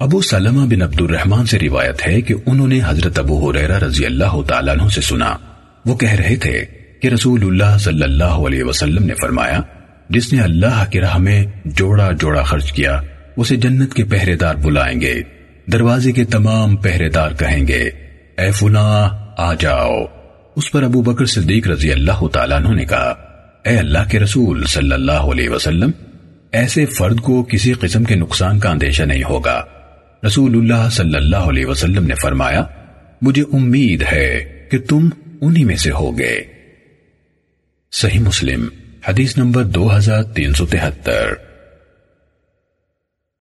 ابو سلمہ بن عبد الرحمن سے روایت ہے کہ انہوں نے حضرت ابو حریرہ رضی اللہ تعالیٰ عنہ سے سنا۔ وہ کہہ رہے تھے کہ رسول اللہ صلی اللہ علیہ وسلم نے فرمایا، جس نے اللہ کی راہ میں جوڑا جوڑا خرچ کیا، اسے جنت کے پہرے دار بلائیں گے، دروازے کے تمام پہرے دار کہیں گے، اے فلاں، آ جاؤ اس پر ابو بکر صدیق رضی اللہ تعالیٰ عنہ نے کہا، اے اللہ کے رسول صلی اللہ علیہ وسلم، ایسے فرد کو کسی قسم کے نقصان کا اندیشہ نہیں ہوگا۔ رسول اللہ صلی اللہ علیہ وسلم نے فرمایا، مجھے امید ہے کہ تم انہی میں سے ہوگے۔ صحیح مسلم، حدیث نمبر دو ہزار تین سو تہتر۔